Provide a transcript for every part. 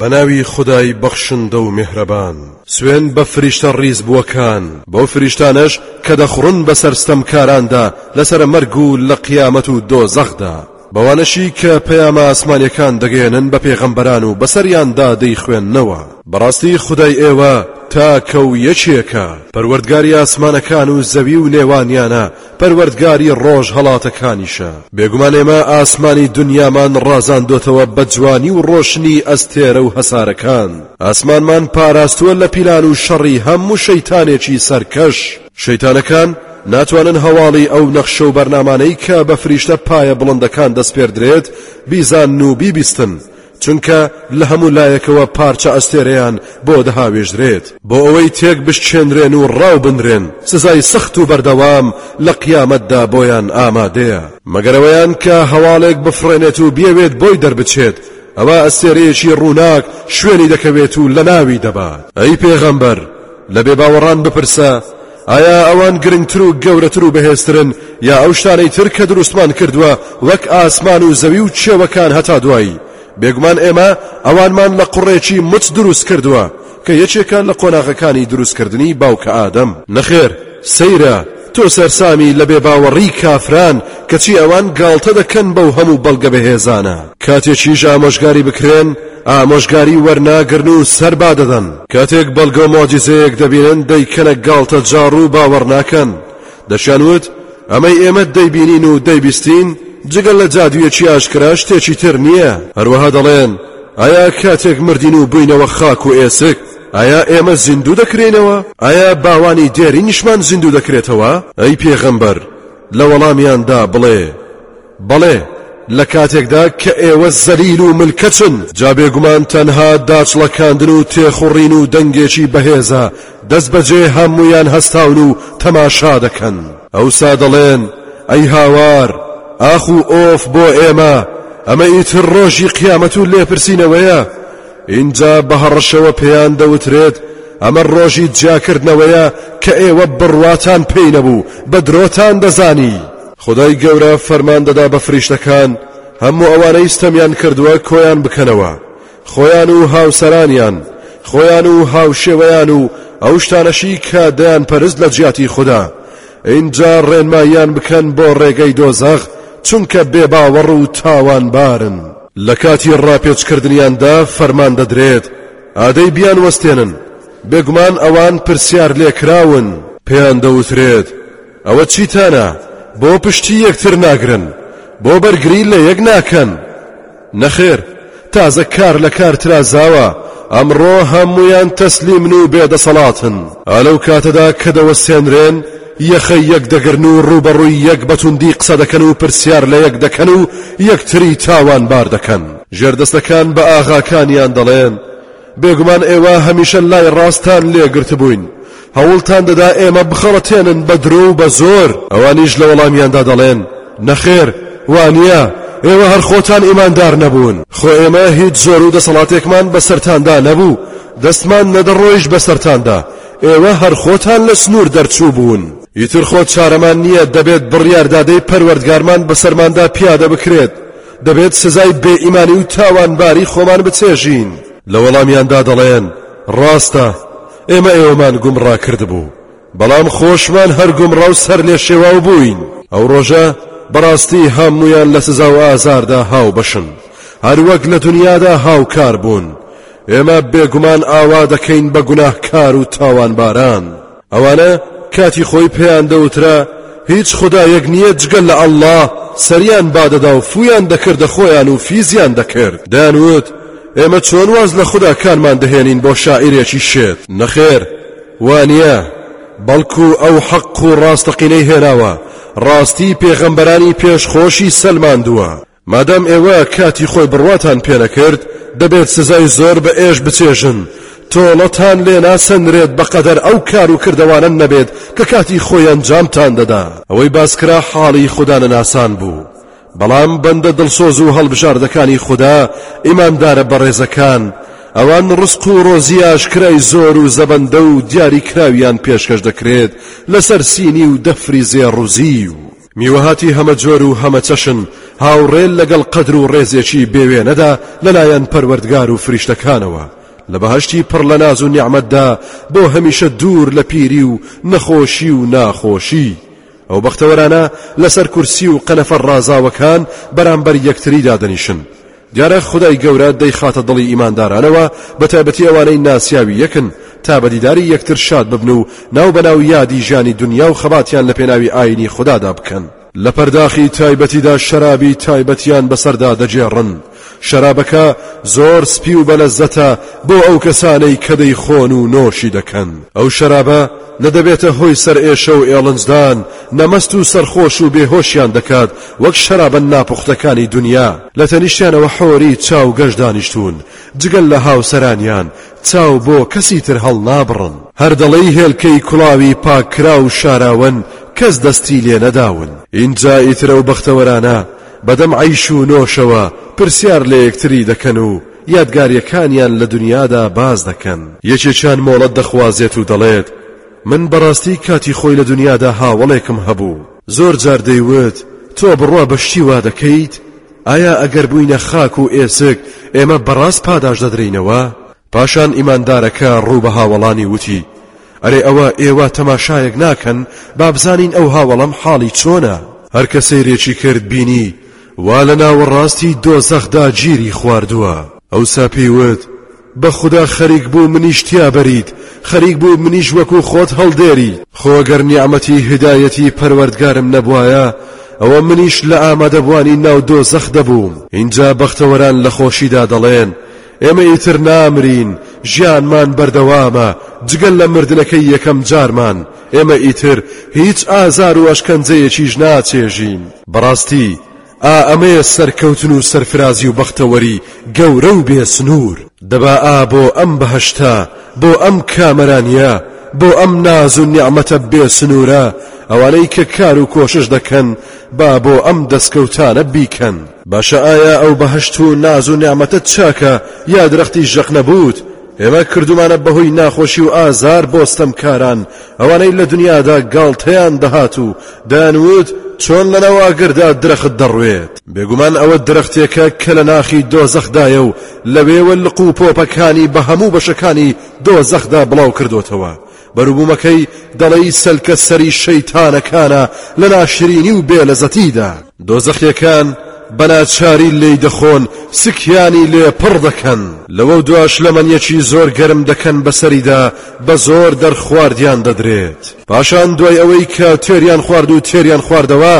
بەناوی خودای بەخشندە و مێهرەبان. سوێند بە فریشتە ڕیزبووەکان. بەو فریشتانەش کە دەخوڕن بەسەر ستەمکاراندا لەسەر مەرگ و لە قیامەت و دۆزەخدا. بەوانەشی کە پەیامە ئاسمانیەکان دەگەیەنن بە پێغەمبەران و بەسەریاندا دەیخوێننەوە. بەڕاستی خودای ئێوە تاکە و یەکێکە. پەروەردگاری ئاسمانەکان و زەوی و لێوانیانە. پەروەردگاری ڕۆژهەڵاتەکانیشە. بێگومان ئێمە ئاسمانی دونیامان ڕازاندۆتەوە بە جوانی و ڕۆشنی ئەستێرە و هەسارەکان، ئاسمانمان پاراستووە لە پیلان و شەڕی هەموو شەیتانێکی سەرکەش، شەیتانەکان ناتوانن هەواڵی ئەو نەخشە و بەرنامانەی کە بە فریشتە پایە بڵندەکان دەسپێردرێت بیزانن و بیبیستن، چونکە لە هەموو لایەکەوە پارچە ئەستێرەیان بۆ دەهاوێژرێت بۆ ئەوەی تێک بشکێنرێن و ڕاو بنرێن، سزای سەخت و بەردەوام لە قیامەتدا بۆیان ئامادەیە. مەگەر ئەوەیان کە هەواڵێک بفڕێنێت و بیەوێت بۆی دەربچێت، ئەوا ئەستێرەیەکی ڕووناک شوێنی دەکەوێت و لەناوی دەبات. ئەی پێغەمبەر، لە بێباوەڕان بپرسە، ئایا ئەوان گرنگتر و گەورەتر و بەهێزترن یا ئەو شتانەی تر کە دروستمان کردووە وەک ئاسمان و زەوی و چێوەکان هەتا دوایی بێگومان ئێمە ئەوانمان لە قوڕێکی مچ دروست کردووە کە یەکێکە لە قۆناغەکانی دروستکردنی باوکە ئادەم نەخێر سەیرە تۆ سەرسامی لە بێباوەڕی کافران کەچی ئەوان گاڵتە دەکەن بەو هەموو بەڵگە بەهێزانە. کاتێکیش ئامۆژگاری بکرێن، ئامۆژگاری وەرناگرن و سەر بادەدەن. کاتێک بەڵگە و موعجیزەیەک دەبینن، دەیکەنە گاڵتەجاڕ و باوەڕ ناکەن. دەشیان وت، ئەمەی ئێمە دەیبینین و دەیبیستین، جگە لە جادوویەکی ئاشکرا شتێکی تر نییە. هەروەها دەڵێن، ئایا کاتێک مردین و بووینەوە خاک و ئێسک، ئایا ئێمە زیندوو دەکرێینەوە؟ ئایا باوانی دێرینیشمان زیندوو دەکرێتەوە؟ ئەی پێغەمبەر! لە وەڵامیاندا بڵێ، بەڵێ، لە کاتێکدا کە ئێوە زەلیل و ملکەچن. جا بێگومان تەنها داچڵەکاندن و تێخوڕین و دەنگێکی بەهێزە، دەستبەجێ هەموویان هەستاون و تەماشا دەکەن. ئەوسا دەڵێن، ئەی هاوار، ئاخ و ئۆف بۆ ئێمە، ئەمە ئیتر ڕۆژی قیامەت و لێپرسینەوەیە، ئینجا بە هەڕەشەوە پێیان دەوترێت، ئەمە ڕۆژی جیاکردنەوەیە کە ئێوە بڕواتان پێی نەبوو، بە درۆتان دەزانی. خودای گەورە فەرمان دەدا بە فریشتەکان هەموو ئەوانەی ستەمیان کردووە کۆیان بکەنەوە، خۆیان و هاوسەرانیان، خۆیان و هاوشێوەیان و ئەو شتانەشی کە دەیانپەرست لە جیاتی خودا، ئینجا ڕێنماییان بکەن بۆ ڕێگەی دۆزەخ چونکە بێباوەڕ و تاوانبارن. لە کاتی ڕاپێچکردنیاندا فەرمان دەدرێت ئادەی بیانوەستێنن، بێگومان ئەوان پرسیارلێکراون. پێیان دەوترێت، ئەوە چیتانە، بۆ پشتی یەکتر ناگرن، بۆ بەرگری لە یەک ناکەن؟ نەخێر تازە کار لە کار ترازاوە، ئەمڕۆ هەموویان تەسلیمن و بێ دەسەڵاتن. ئا لەو کاتەدا کە دەوەستێنرێن یەخەی یەک دەگرن و ڕووبەڕووی یەک بە توندی قسە دەکەن و پرسیار لە یەک دەکەن و یەکتری تاوانبار دەکەن. ژێردەستەکان بە ئاغاکانیان دەڵێن، بێگومان ئێوە هەمیشە لای ڕاستتان لێ گرتبووین، هەوڵتان دەدا ئێمە بخەڵەتێنن بە درۆ و بە زۆر. ئەوانیش لە وەڵامیاندا دەڵێن، نەخێر، وا نییە، ئێوە هەر خۆتان ئیماندار نەبوون. خۆ ئێمە هیچ زۆر و دەسەڵاتێکمان بەسەرتاندا نەبوو، دەستمان نەدەڕۆیشت بەسەرتاندا، ئێوە هەر خۆتان لە سنوور دەرچووبوون. ئیتر خۆ چارەمان نییە، دەبێت بڕیاردادەی پەروەردگارمان بەسەرماندا پیادە بکرێت. دەبێت سزای بێ ئیمانی و تاوانباری خۆمان بچێژین لە وەڵامیاندا دەڵێن ڕاستە ئێمە ئێوەمان گومڕا کردبوو بەڵام خۆشمان هەر گومڕا و سەر لێ شێواو بووین ئەو ڕۆژە بەڕاستی هەمویان لە سزا و ئازاردا هاو بەشن هەروەک لە دنیادا هاوکار بوون ئێمە بێگومان ئاوا دەکەین بە گوناهکار و تاوانباران ئەوانە کاتی خۆی پێیان دەوترا هیچ خودایەک نییە جگە لە ئەڵڵا سەریان بادەدا و فوویان دەکردە خۆیان و فیزیان دەکرد دەیانوت ئێمە چۆن واز لە خوداکانمان دەهێنین بۆ شاعیرێکی شێت نەخێر وانە بەڵکو ئەو حەق و ڕاستەقینەی هێناوە ڕاستی پێغەمبەرانی پێش خۆشی سەلماندووە مادام ئێوە کاتی خۆی بڕواتان پێنەکرد دەبێت سزای زۆر بە ئێش بچێژن تۆڵەتان لێ ناسەنرێت بەقەدەر ئەو کار و کردەوانە نەبێت کە کاتی خۆی ئەنجامتان دەدا ئەوەی باسکرا حاڵی خودانەناسان بوو بەڵام بەندە دڵسۆز و هەڵبژاردەکانی خودا ئیماندارە بەڕێزەکان ئەوان ڕسق و ڕۆزی ئاشکرای زۆر و زەبەندە و دیاری کراویان پێشکەش دەکرێت لەسەر سینی و دەفری زێڕ و زیو میوهاتی هەمەجۆر و هەمەچەشن هاوڕێ لەگەڵ قەدر و ڕێزێکی بێ وێنەدا لەلایەن پەروەردگار و فریشتەکانەوە لە بەهەشتی پڕ لە ناز و نیعمەتدا بۆ هەمیشە دوور لە پیری و نەخۆشی و ناخۆشی ئەو بەختەوەرانە لەسەر کورسی و قەنەفە ڕازاوەکان بەرامبەر یەکتری دادەنیشن دیارە خودای گەورە دەیخاتە دڵی ئیماندارانەوە بە تایبەتی ئەوانەی ناسیاوی یەکن تا بە دیداری یەکتر شاد ببن و ناو بە ناو یادی ژیانی دونیا و خەباتیان لە پێناوی ئاینی خودادا بکەن. لە پەرداخی تایبەتیدا شەرابی تایبەتیان بەسەردا دەگێڕن، شەرابەکە زۆر سپی و بەلەزەتە بۆ ئەو کەسانەی کە دەیخۆن و نۆشی دەکەن، ئەو شەرابە نە دەبێتە هۆی سەرئێشە و ئێڵنجدان، نە مەست و سەرخۆش و بێهۆشیان دەکات، وەک شەرابە ناپوختەکانی دونیا. لە تەنیشتیانەوە حۆری چاو گەش دانیشتوون، جگە لە هاوسەرانیان، چاو بۆ کەسی تر هەڵنابڕن. هەر دەڵێی هێلکەی کوڵاوی پاککراو شاراوەن کەس دەستی لێ نەداون. ئینجا ئیتر ئەو بەختەوەرانە بەدەم عەیش و نۆشەوە پرسیار لە یەکتری دەکەن و یادگارییەکانیان لە دونیادا باس دەکەن. یەکێکیان مۆڵەت دەخوازێت و دەڵێت، من بەڕاستی کاتی خۆی لە دونیادا هاوەڵێکم هەبوو. زۆر جار دەیوت تۆ بڕوا بە شتی وا دەکەیت؟ ئایا ئەگەر بووینە خاک و ئێسک ئێمە بەڕاست پاداشت دەدرێینەوە؟ پاشان ئیماندارەکە ڕوو بە هاوەڵانی وتی، ئەرێ ئەوە ئێوە تەماشایەک ناکەن با بزانین ئەو هاوەڵەم حاڵی چۆنە؟ هەر کە سەیرێکی کرد بینی وا لە ناوەڕاستی دۆزەخدا گیری خواردووە. ئەوسا پێی وت، بەخودا خەریک بوو منیش تیا بەریت خەریک بوو منیش وەکو خۆت هەڵدێری. خۆ گەر نیعمەتی هیدایەتی پەروەردگارم نەبوایە ئەوە منیش لە ئامادەبوانی ناو دۆزەخ دەبووم. ئینجا بەختەوەران لە خۆشیدا دەڵێن ئێمە ئیتر نامرین ژیانمان بەردەوامە جگە لە مردنەکەی یەکەم جارمان ئێمە ئیتر هیچ ئازار و ئەشکەنجەیەکیش ناچێژین. بەڕاستی ئا ئەمەیە سەرکەوتن و سەرفرازی و بەختەوەری گەورە و بێ سنوور. دەبا ئا بۆ ئەم بەهەشتە، بۆ ئەم کامەرانییە، بۆ ئەم ناز و نیعمەتە بێ سنوورە، ئەوانەی کە کار و کۆشش دەکەن با بۆ ئەم دەسکەوتانە بیکەن. باشە ئایا ئەو بەهەشت و ناز و نیعمەتە چاکە یا درەختی ژەق نەبووت، ئێمە کردوومانە بەهۆی ناخۆشی و ئازار بۆ ستەمکاران، ئەوانەی لە دنیادا گاڵتەیان دەهات و دەیانوت چۆن لەناو ئاگردا درەخت دەڕوێت بێگومان ئەوە درەختێکە کە لە ناخی دۆزەخدایە و لەوێوە لق و پۆپەکانی بە هەموو بەشەکانی دۆزەخدا بڵاو کردوتەوە بەروبوومەکەی دەڵێی سەلکە سەری شەیتانەکانە لە ناشرینی و بێلەزەتیدا دۆزەخیەکان بەناچاری لێی دەخۆن سکیانی لێ پڕ دەکەن لەوەو دوا شلەمەنیەکی زۆر گەرم دەکەن بەسەریدا بەزۆر دەرخواردیان دەدرێت پاشان دوای ئەوەی کە تێریان خوارد و تێریان خواردەوە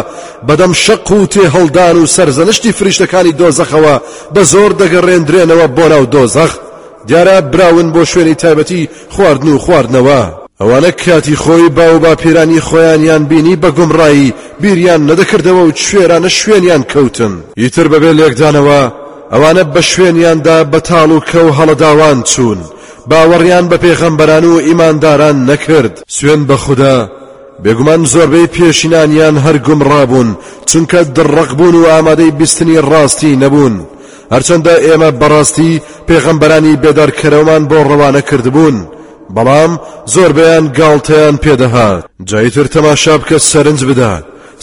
بەدەم شەق و تێهەڵدان و سەرزەنشتی فریشتەکانی دۆزەخەوە بەزۆر دەگەڕێندرێنەوە بۆ ناو دۆزەخ دیارە براون بۆ شوێنی تایبەتی خواردن و خواردنەوە. ئەوانە کاتی خۆی باو و باپیرانی خۆیانیان بینی بە گومڕایی بیریان نەدەکردەوە و کوێرانە شوێنیان کەوتن. ئیتر بەبێ لێکدانەوە ئەوانە بە شوێنیاندا بە تاڵ و کەو هەڵەداوان چوون، باوەڕیان بە پێغەمبەران و ئیمانداران نەکرد. سوێند بە خودا، بێگومان زۆربەی پێشینانیان هەر گومڕا بوون، چونکە دڕەق بوون و ئامادەی بیستنی ڕاستی نەبوون. هەرچەندە ئێمە بەڕاستی پێغەمبەرانی بێدارکەرەوەمان بۆ ڕەوانە کردبوون بەڵام زۆربەیان گاڵتەیان پێدەهات جایتر تەماشا بکە سەرنج بدە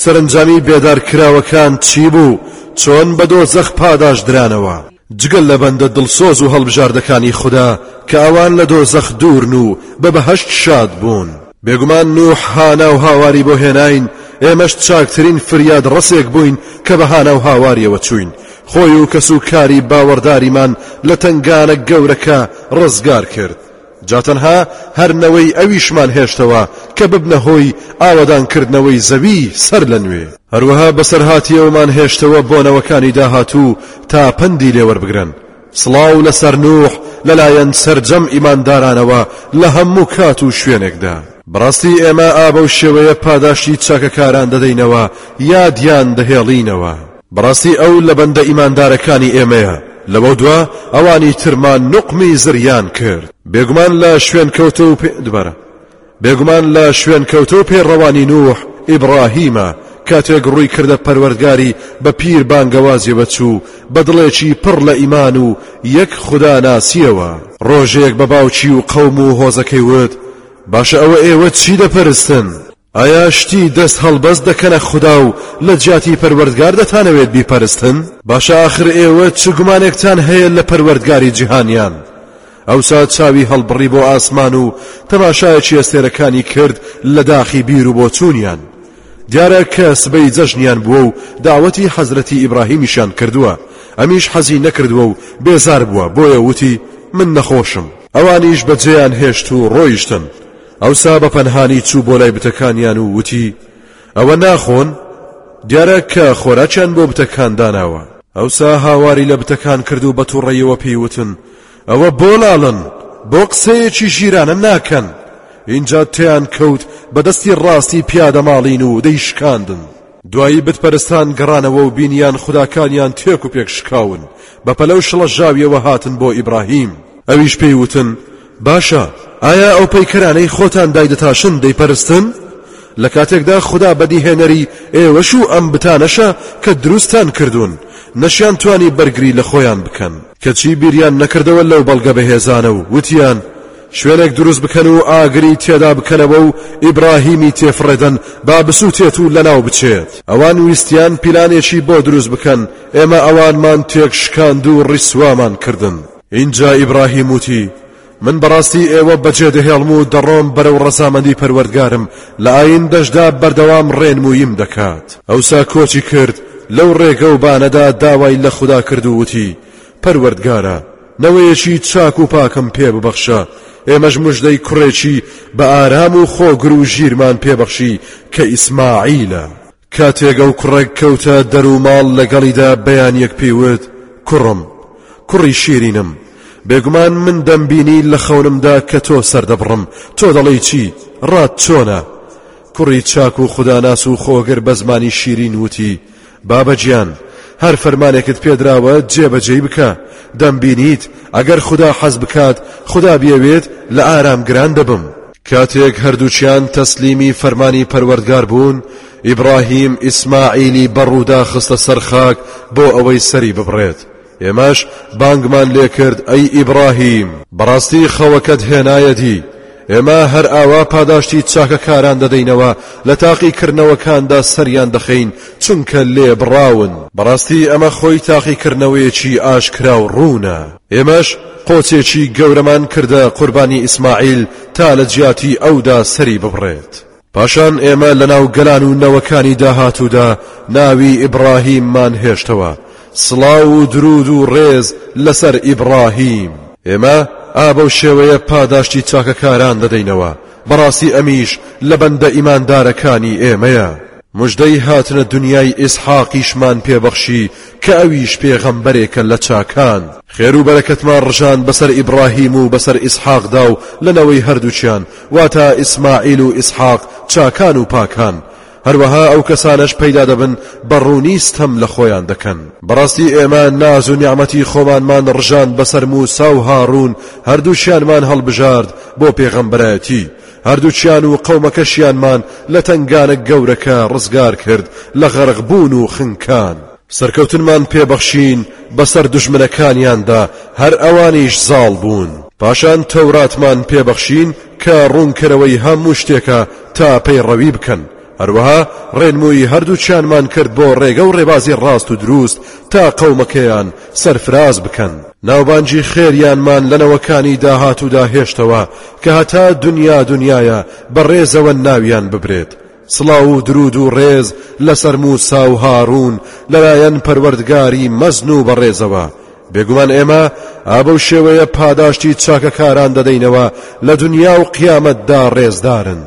سەرنجامی بێدار کراوەکان چی بوو چۆن بە دۆزەخ پاداش درانەوە جگە لە بەندە دڵسۆز و هەڵبژاردەکانی خوددا کە ئەوان لە دۆزەخ دوورن و بە بەهەشت شاد بوون بێگومان نوح هانا و هاواری بۆ هێناین ئێمەش چاکترین فریاد ڕەسێک بووین کە بە هانا و هاواریەوە چووین خۆی و کەس و کاری باوەڕداریمان لە تەنگانە گەورەکە ڕزگار کرد جا تەنها هەر نەوەی ئەویشمان هێشتەوە کە ببنە هۆی ئاوەدانکردنەوەی زەوی سەر لە نوێ. هەروەها بەسەرهاتیەوەمان هێشتەوە بۆ نەوەکانی داهاتوو تا پەندی لێ وەربگرن. سڵاو لەسەر نوح لەلایەن سەرجەم ئیماندارانەوە لە هەموو کات و شوێنێکدا. بەڕاستی ئێمە ئابەو شێوەیە پاداشتی چاکەکاران دەدەینەوە یا دیان دەهێڵینەوە. بەڕاستی ئەو لە بەندە ئیماندارەکانی ئێمەیە، لەوە دوا ئەوانی ترمان نوقمی زریان کرد. بێگومان لە شوێنکەوتە و پێ دوبارە بێگومان لە شوێنکەوتە و پێڕەوانی نوح ئیبڕاهیمە کاتێک ڕووی کردە پەروەردگاری بە پیر بانگەوازیەوە چوو بە دڵێکی پڕ لە ئیمان و یەک خودا ناسیەوە ڕۆژێک بە باوکی و قەوم و هۆزەکەی وت باشە ئەوە ئێوە چی دەپەرستن؟ ئایا شتی دەست هەڵبەست دەکەنە خودا و لە جیاتی پەروەردگار دەتانەوێت بیپەرستن؟ باشە ئاخر ئێوە چ گومانێکتان هەیە لە پەروەردگاری جیهانیان؟ ئەوسا چاوی هەڵبڕی بۆ ئاسمان و تەماشایەکی ئەستێرەکانی کرد لە داخی بیر و بۆچوونیان. دیارە کە سبەی جەژنیان بووە و داوەتی حەزرەتی ئیبراهیمیشیان کردووە، ئەمیش حەزی نەکردووە و بێزار بووە، بۆیە وتی، من نەخۆشم. ئەوانیش بەجێیان هێشت و ڕۆیشتن. ئەوسا بە پەنهانی چوو بۆ لای بتەکانیان و وتی، ئەوە ناخۆن؟ دیارە کە خۆراکیان بۆ بتەکان داناوە. ئەوسا هاواری لە بتەکان کرد و بە توڕەیەوە پێی وتن، ئەوە بۆ لاڵن؟ بۆ قسەیەکی ژیرانە ناکەن؟ ئینجا تێیان کەوت بە دەستی ڕاستی پیادە ماڵین و دەیشکاندن. دوایی بت پەرستان گەڕانەوە و بینیان خوداکانیان تێک و پێک شکاون بە پەلە و شڵەژاویەوە هاتن بۆ ئیبراهیم ئەویش پێی وتن باشە ئایا ئەو پەیکەرانەی خۆتان دایدەتاشن دەیپەرستن؟ لە کاتێکدا خدا بەدیهێنەری ئێوەش و ئەم بتانەشە کە دروستان کردوون نەشیان توانی بەرگری لە خۆیان بکەن کەچی بیریان نەکردەوە لەو بەڵگە بەهێزانە و وتیان شوێنێک دروست بکەن و ئاگری تێدا بکەنەوە و ئیبراهیمی تێفڕێدەن با بسووتێت و لەناو بچێت. ئەوان ویستیان پیلانێکی بۆ دروست بکەن، ئێمە ئەوانمان تێکشکاند و ڕیسوامان کردن. ئینجا ئیبراهیم وتی، من بەڕاستی ئێوە بەجێدەهێڵم و دەڕۆم بەرەو ڕەزامەندی پەروەردگارم، لە ئایندەشدا بەردەوام ڕێنمووییم دەکات. ئەوسا کۆچی کرد، لەو ڕێگەوبانەدا داوای لە خودا کرد و وتی، پەروەردگارە، نەوەیەکی چاک و پاکم پێ ببەخشە، ئێمەش مژدەی کوڕێکی بە ئارام و خۆگر و ژیرمان پێ بەخشی کە ئیسماعیلە. کاتێک ئەو کوڕە کەوتە دەر و ماڵ لەگەڵیدا بەیانیەک پێی وت، کوڕم، کوڕی شیرینم، بێگومان من دەمبینی لە خەونمدا کە تۆ سەردەبڕم، تۆ دەڵێی چی؟ ڕات چۆنە؟ کوڕی چاک و خوداناس و خۆگر بە زمانی شیرین وتی، بابە گیان هەر فەرمانێکت پێدراوە جێ بەجێی بکە دەم بینیت ئەگەر خودا حەز بکات خودا بیەوێت لە ئارام گران دەبم. کاتێک هەردووچیان تەسلیمی فەرمانی پەروەردگار بوون ئیبڕاهیم ئیسماعیلی بە ڕوودا خستە سەر خاک بۆ ئەوەی سەری ببڕێت ئێمەش بانگمان لێ کرد، ئەی ئیبڕاهیم! بەڕاستی خەوەکەت هێنایە دی، ئێمە هەر ئاوا پاداشتی چاکەکاران دەدەینەوە، لە تاقیکردنەوەکاندا سەریان دەخەین، چونکە لێبڕاون. بەڕاستی ئەمە خۆی تاقیکردنەوەیەکی ئاشکرا و ڕوونە. ئێمەش قۆچێکی گەورەمان کردە قوربانی ئیسماعیل تا لە جیاتی ئەودا سەری ببڕێت. پاشان ئێمە لەناو گەلان و نەوەکانی داهاتوودا ناوی ئیبڕاهیممان هێشتەوە سڵاو و درود و ڕێز لەسەر ئیبڕاهیم ئێمە ئابەو شێوەیە پاداشتی چاکەکاران دەدەینەوە بەڕاستی ئەمیش لە بەندە ئیماندارەکانی ئێمەیە مژدەی هاتنە دنیای ئیسحاقیشمان پێبەخشی کە ئەویش پێغەمبەرێکە لە چاکان خێر و بەرەکەتمان ڕژان بەسەر ئیبڕاهیم و بەسەر ئیسحاقدا و لە نەوەی هەردووکیان واتە ئیسماعیل و ئیسحاق چاکان و پاکان، هەروەها ئەو کەسانەش پەیدا دەبن بە ڕوونی ستەم لە خۆیان دەکەن. بەڕاستی ئێمە ناز و نیعمەتی خۆمانمان ڕژاند بەسەر موسا و هاڕوون، هەردووکیانمان هەڵبژارد بۆ پێغەمبەرایەتی، هەردووکیان و قەومەکەشیانمان لە تەنگانە گەورەکە ڕزگار کرد لە غەرقبوون و خنکان، سەرکەوتنمان پێ بەخشین بەسەر دوژمنەکانیاندا هەر ئەوانیش زاڵ بوون. پاشان تەوراتمان پێ بەخشین کە ڕوونکەرەوەی هەموو شتێکە تا پەیڕەوی بکەن، هەروەها ڕێنمووی هەردووکیانمان کرد بۆ ڕێگە و ڕێبازی ڕاست و درووست تا قەومەکەیان سەرفراز بکەن. ناوبانگی خێریانمان لە نەوەکانی داهاتوودا هێشتەوە کە هەتا دونیا دونیایە بە ڕێزەوە ناویان ببرێت. سڵاو و دروود و ڕێز لەسەر مووسا و هاڕوون لەلایەن پەروەردگاری مەزن و بەڕێزەوە، بێگومان ئێمە ئابەو شێوەیە پاداشتی چاکەکاران دەدەینەوە لە دونیا و قیامەتدا ڕێزدارن.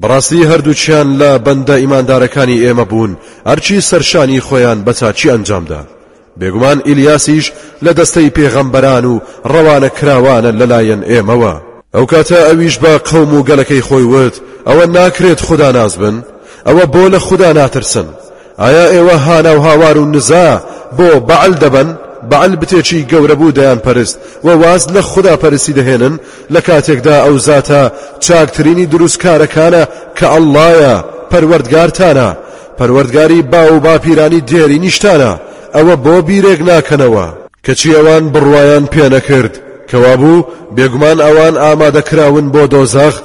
بەڕاستی هەردووکیان لە بەندە ئیماندارەکانی ئێمە بوون، ئەرکی سەرشانی خۆیان بە چاکی ئەنجامدا. بێگومان ئیلیاسیش لە دەستەی پێغەمبەران و ڕەوانەکراوانە لەلایەن ئێمەوە. ئەو کاتە ئەویش بە قەوم و گەلەکەی خۆی وت، ئەوە ناکرێت خوداناس بن؟ ئەوە بۆ لە خودا ناترسن؟ ئایا ئێوە هانا و هاوار و نزا بۆ بەعل دەبەن؟ بەعل بتێکی گەورە بوو دەیانپەرست و واز لە خوداپەرستی دەهێنن، لە کاتێکدا ئەو زاتە چاکترینی دروستکارەکانە کە اللە یە، پەروەردگارتانە. پەروەردگاری باو و باپیرانی دێرینیشتانە، ئەوە بۆ بیرێک ناکەنەوە؟ کەچی ئەوان بڕوایان پێ نەکرد، کەوابوو بێگومان ئەوان ئامادەکراون بۆ دۆزەخ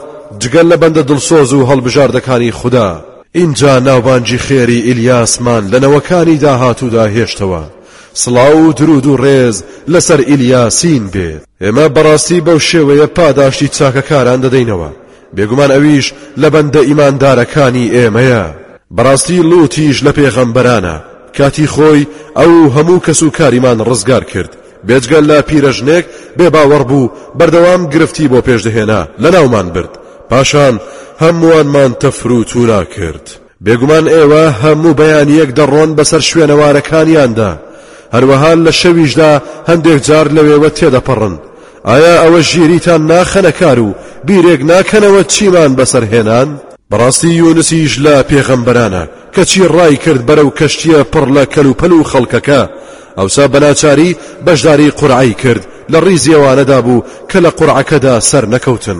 جگە لە بەندە دڵسۆز و هەڵبژاردەکانی خودا. ئینجا ناوبانگی خێری ئیلیاسمان لە نەوەکانی داهاتوودا هێشتەوە، سڵاو و دروود و ڕێز لەسەر ئیلیاسین بێت. ئێمە بەڕاستی بەو شێوەیە پاداشتی چاکەکاران دەدەینەوە، بێگومان ئەویش لە بەندە ئیماندارەکانی ئێمەیە. بەڕاستی لووتیش لە پێغەمبەرانە، کاتی خۆی ئەو و هەموو کەس و کاریمان ڕزگار کرد، بێجگە لە پیرەژنێک بێ باوەڕ بوو بەردەوام گرفتی بۆ پێش دەهێنا لەناومان برد، پاشان هەمووانمان تەفروتونا کرد. بێگومان ئێوە هەموو بەیانییەک دەڕۆن بەسەر شوێنەوارەکانیاندا، هەروەها لە شەویشدا هەندێک جار لەوێوە تێدەپەڕن، ئایا ئەوە ژیریتان ناخەنە کار و بیرێک ناکەنەوە چیمان بەسەر هێنان؟ بەڕاستی یونسیش لە پێغەمبەرانە، کەچی ڕایکرد بەرەو کەشتییە پڕ لە کەلوپەل و خەڵکەکە، ئەوسا بەناچاری بەشداری قورعەی کرد، لە ڕیزی ئەوانەدا بوو کە لە قورعەکەدا سەرنەکەوتن.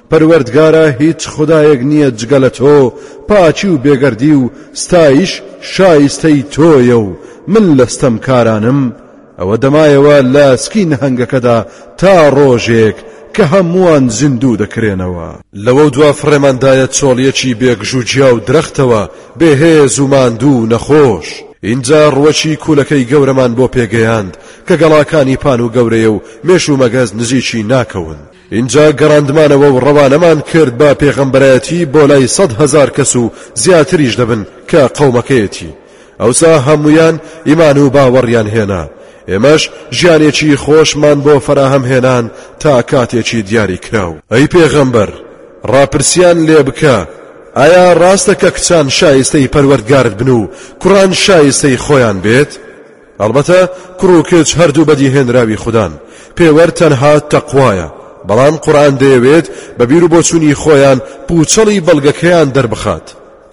پەروەردگارا هیچ خودایەک نییە جگە لە تۆ، پاکی و بێگەردی و ستایش شایستەی تۆیە و من لە ستەمکارانم، ئەوە دەمایەوە لە ئەسکی نەهەنگەکەدا تا ڕۆژێک کە هەمووان زیندوو دەکرێنەوە. لەوە دوا فڕێماندایە چۆڵییەکی بێگژوگیا و درەختەوە، بێهێز و ماندوو و نەخۆش. ئینجا ڕووەکی کوولەکەی گەورەمان بۆ پێگەیاند کە گەڵاکانی پان و گەورەیە و مێش و مەگەز نزیکی ناکەون. ئینجا گەڕاندمانەوە و ڕەوانەمان کرد بە پێغەمبەرایەتی بۆ لای سەد هەزار کەس و زیاتریش دەبن کە قەومەکەیەتی ئەوسا هەموویان ئیمان و باوەڕیان هێنا ئێمەش ژیانێکی خۆشمان بۆ فەراهەم هێنان تا کاتێکی دیاری کراو ئەی پێغەمبەر ڕاپرسیان لێ بکە ئایا ڕاستە کە کچان شایستەی پەروەردگارت بن و کوڕان شایستەی خۆیان بێت؟ ئەڵبەتە کوڕ و کچ هەردوو بەدیهێنراوی خودان، پێوەر تەنها تەقوایە، بەڵام قورئان دەیەوێت بە بیر و بۆچوونی خۆیان پووچەڵی بەڵگەکەیان دەربخات،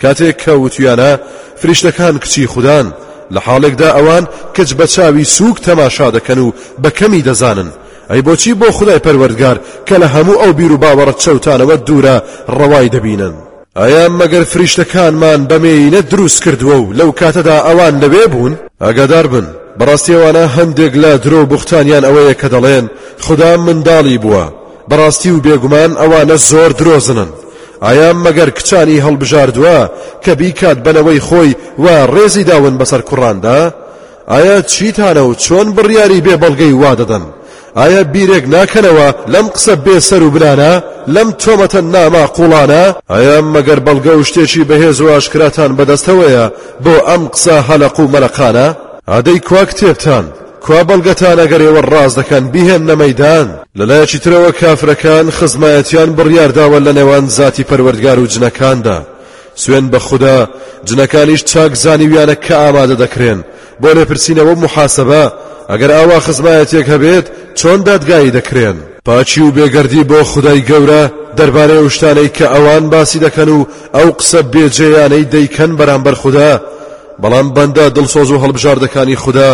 کاتێک کە وتویانە فریشتەکان کچی خودان، لە حاڵێکدا ئەوان کچ بە چاوی سووک تەماشا دەکەن و بە کەمی دەزانن، ئەی بۆچی بۆ خودای پەروەردگار کە لە هەموو ئەو بیروباوەڕە چەوتانەوە دوورە ڕەوای دەبینن؟ ئایا مەگەر فریشتەکانمان بە مێیینە دروست کردووە و لەو کاتەدا ئەوان لەوێ بوون؟ ئاگادار بن، بەڕاستی ئەوانە هەندێک لە درۆ و بوختانیان ئەوەیە کە دەڵێن، خودا منداڵی بووە، بەڕاستی و بێگومان ئەوانە زۆر درۆزنن. ئایا مەگەر کچانی هەڵبژاردووە کە بیکات بە نەوەی خۆی و ڕێزی داون بەسەر کوڕاندا؟ ئایا چیتانە و چۆن بڕیاری بێ بەڵگەی وا دەدەن؟ ئایا بیرێک ناکەنەوە لەم قسە بێ سەر و بنانە لەم تۆمەتە ناماقوڵانە ئایا مەگەر بەڵگە و شتێکی بەهێز و ئاشکراتان بەدەستەوەیە بۆ ئەم قسە هەلەق و مەلەقانە ئادەی کوا کتێبتان کوا بەڵگەتان ئەگەر ئێوە ڕاست دەکەن بیهێننە مەدان لەلایەکی ترەوە کافرەکان خزمایەتیان بڕیارداوە لە نێوان زاتی پەروەردگار و جنەکاندا سوێن بە خودا جنەکانیش چاک زانیویانە کە ئامادە دەکرێن بۆ لێپرسینەوە و محاسبە ئەگەر ئاوا خزمایەتێک هەبێت چۆن دادگایی دەکرێن پاچی و بێگەردی بۆ خدای گەورە دەربارەی ئەو شتانەی کە ئەوان باسی دەکەن و ئەو قسە بێجێیانەی دەیکەن بەرامبەر خوددا بەڵام بەندە دڵسۆز و هەڵبژاردەکانی خوددا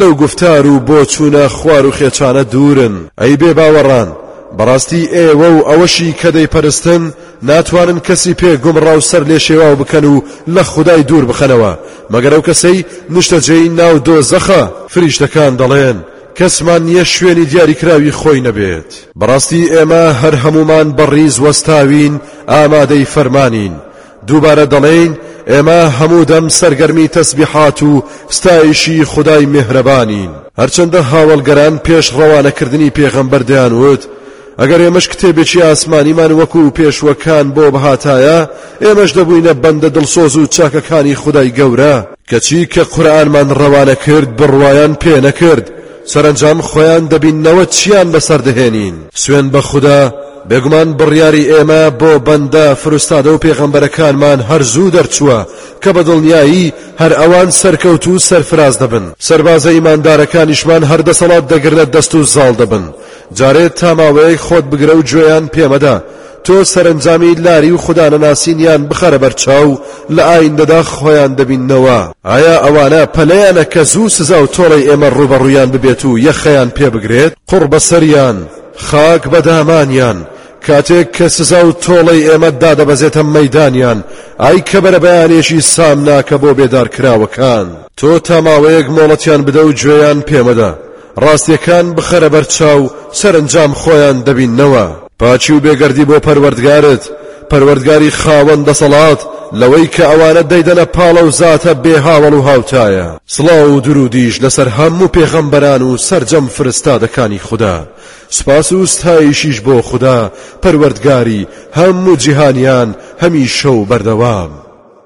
لەو گفتار و بۆچوونە خوار و خێچانە دوورن ئەی بێ باوەڕان بەڕاستی ئێوە و ئەوەشی کە دەیپەرستن ناتوانن کەسی پێ گومڕا و سەر لێ شێواو بکەن و لە خودای دوور بخەنەوە مەگەر ئەو کەسەی نیشتەجێی ناو دۆزەخە. فریشتەکان دەڵێن، کەسمان نییە شوێنی دیاریکراوی خۆی نەبێت. بەڕاستی ئێمە هەر هەموومان بە ڕیز وەستاوین ئامادەی فەرمانین. دووبارە دەڵێین، ئێمە هەموو دەم سەرگەرمی تەسبیحات و ستایشی خودای میهرەبانین. هەرچەندە هاوەڵگەران پێش ڕەوانەکردنی پێغەمبەر دەیانوت، ئەگەر ئێمەش کتێبێکی ئاسمانیمان وەکو پێشوەکان بۆ بهاتایە ئێمەش دەبووینە بەندە دڵسۆز و چاکەکانی خودای گەورە، کەچی کە قورئانمان ڕەوانە کرد بڕوایان پێ نەکرد، سەرەنجام خۆیان دەبیننەوە چییان بەسەر دەهێنین. سوێن بە خودا، بێگومان بڕیاری ئێمە بۆ بەندە فروستادە و پێغەمبەرەکانمان هەر زوو دەرچووە کە بە دڵنیایی هەر ئەوان سەرکەوتوو و سەرفراز دەبن، سەربازە ئیماندارەکانیشمان هەر دەسەڵات دەگرنە دەست و زاڵ دەبن، جارێ تا ماوەیەک خۆت بگرە و گوێیان پێ مەدە، تۆ سەرەنجامی لاری و خودانەناسینیان بخەرە بەرچاو، لە ئایندەدا خۆیان دەبیننەوە. ئایا ئەوانە پەلەیانە کە زوو سزا و تۆڵەی ئێمە ڕووبەڕوویان ببێت و یەخەیان پێ بگرێت؟ قوڕ بەسەریان، خاک بە دامانیان، کاتێک کە سزا و تۆڵەی ئێمە دادەبەزێتە مەیدانیان، ئای کە بەرەبەیانێکی سامناکە بۆ بێدارکراوەکان! تۆ تا ماوەیەک مۆڵەتیان بدە و گوێیان پێ مەدە، ڕاستیەکان بخەرە بەر چاو سەرەنجام خۆیان دەبیننەوە. پاکی و بێگەردی بۆ پەروەردگارت، پەروەردگاری خاوەن دەسەڵات، لەوەی کە ئەوانە دەیدەنە پاڵ ئەو زاتە بێ هاوەڵ و هاوتایە. سڵاو و دروودیش لەسەر هەموو پێغەمبەران و سەرجەم فرستادەکانی خودا، سوپاس و ستایشیش بۆ خودا پەروەردگاری هەموو جیهانیان هەمیشە و بەردەوام.